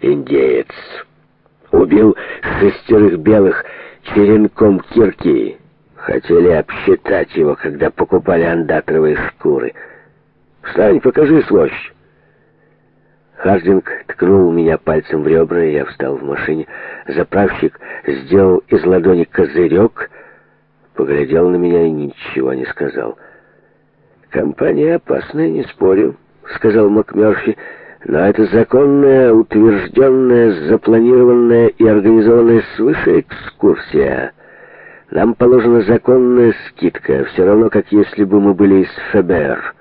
индеец. Убил шестерых белых черенком кирки. Хотели обсчитать его, когда покупали андатровые шкуры. Встань, покажи свощь. Хардинг ткнул меня пальцем в ребра, и я встал в машине. Заправщик сделал из ладони козырек, поглядел на меня и ничего не сказал. «Компания опасная, не спорю», — сказал Макмёрфи. Но это законная, утвержденная, запланированная и организованная свыше экскурсия. Нам положена законная скидка, все равно, как если бы мы были из ФБР.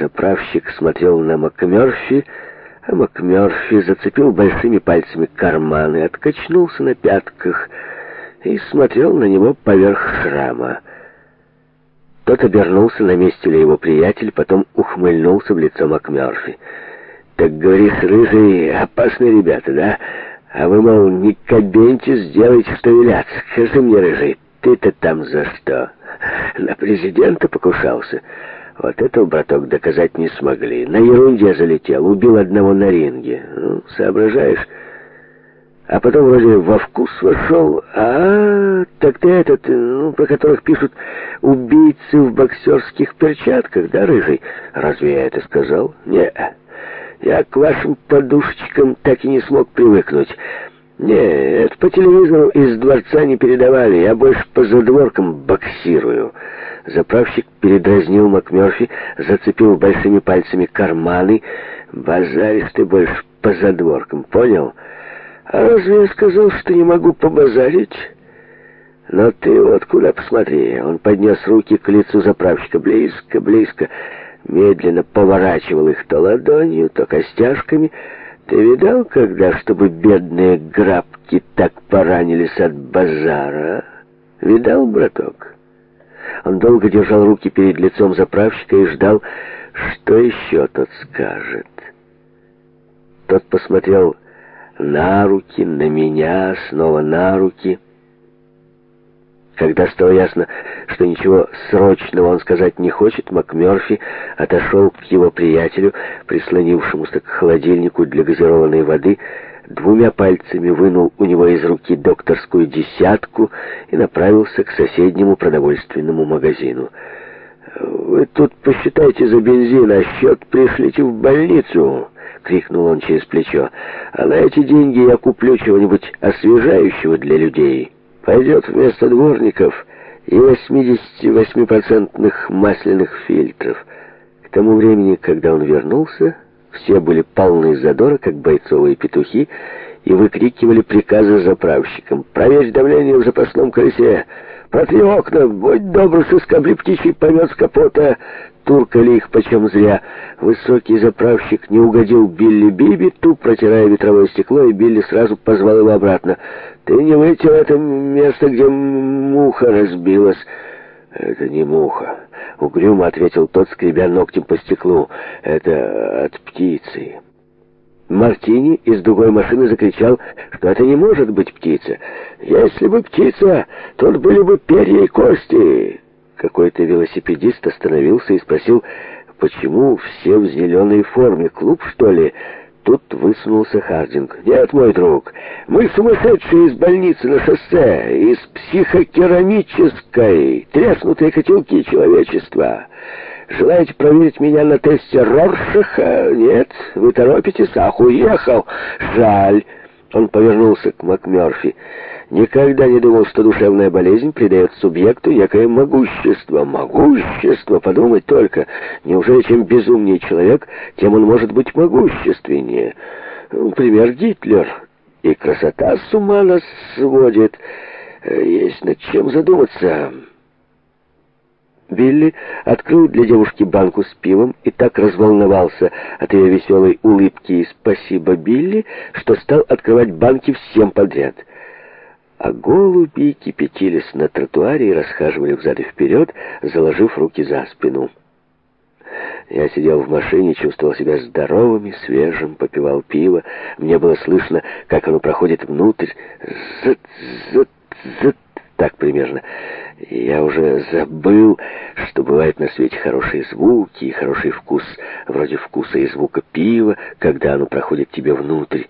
Заправщик смотрел на МакМерфи, а МакМерфи зацепил большими пальцами карманы, откачнулся на пятках и смотрел на него поверх храма. Тот обернулся на месте ли его приятель, потом ухмыльнулся в лицо МакМёрфи. «Так, говоришь, рыжие, опасные ребята, да? А вы, мол, не кабеньте, сделайте, что велят. Скажи мне, рыжий, ты-то там за что? На президента покушался?» Вот этого, браток, доказать не смогли. На ерунде залетел, убил одного на ринге. Ну, соображаешь а потом вроде во вкус вошел. А, -а, так ты этот, э, ну, про которых пишут убийцы в боксерских перчатках, да, рыжий? Разве я это сказал? Не, я к вашим подушечкам так и не смог привыкнуть. Не, это по телевизору из дворца не передавали, я больше по задворкам боксирую. Заправщик передразнил МакМерфи, зацепил большими пальцами карманы. Базаришь ты больше по задворкам, понял? Понял? А разве я сказал, что не могу побазарить? Но ты вот куда посмотри. Он поднес руки к лицу заправщика близко, близко, медленно поворачивал их то ладонью, то костяшками. Ты видал, когда, чтобы бедные грабки так поранились от базара? Видал, браток? Он долго держал руки перед лицом заправщика и ждал, что еще тот скажет. Тот посмотрел на руки, на меня, снова на руки. Когда стало ясно, что ничего срочного он сказать не хочет, МакМёрфи отошел к его приятелю, прислонившемуся к холодильнику для газированной воды, двумя пальцами вынул у него из руки докторскую десятку и направился к соседнему продовольственному магазину. «Вы тут посчитайте за бензин, а счет пришлите в больницу», — крикнул он через плечо. «А на эти деньги я куплю чего-нибудь освежающего для людей. Пойдет вместо дворников и 88-процентных масляных фильтров». К тому времени, когда он вернулся, все были полны задора, как бойцовые петухи, и выкрикивали приказы заправщикам. «Проверь давление в запасном колесе! «Протри окна, будь добр, соскобли птичий помет с капота!» Туркали их почем зря. Высокий заправщик не угодил Билли Биби, туп, протирая ветровое стекло, и Билли сразу позвал его обратно. «Ты не вытер это место, где муха разбилась!» «Это не муха», — угрюмо ответил тот, скребя ногтем по стеклу. «Это от птицы». Мартини из другой машины закричал, что это не может быть птица. «Если бы птица, тут были бы перья и кости!» Какой-то велосипедист остановился и спросил, «Почему все в зеленой форме? Клуб, что ли?» Тут высунулся Хардинг. «Нет, мой друг, мы сумасшедшие из больницы на шоссе, из психокерамической, треснутые котелки человечества. Желаете проверить меня на тесте Роршаха? Э, нет? Вы торопитесь? Ах, уехал! Жаль!» Он повернулся к МакМёрфи. «Никогда не думал, что душевная болезнь придает субъекту якое могущество. Могущество! Подумать только! Неужели чем безумнее человек, тем он может быть могущественнее? Пример Гитлер. И красота с ума нас сводит. Э, есть над чем задуматься». Билли открыл для девушки банку с пивом и так разволновался от ее веселой улыбки и «Спасибо, Билли», что стал открывать банки всем подряд. А голуби кипятились на тротуаре и расхаживали взад и вперед, заложив руки за спину. Я сидел в машине, чувствовал себя здоровым и свежим, попивал пиво. Мне было слышно, как оно проходит внутрь. Зыт, зыт, зыт так примерно. Я уже забыл, что бывают на свете хорошие звуки и хороший вкус, вроде вкуса и звука пива, когда оно проходит тебе внутрь.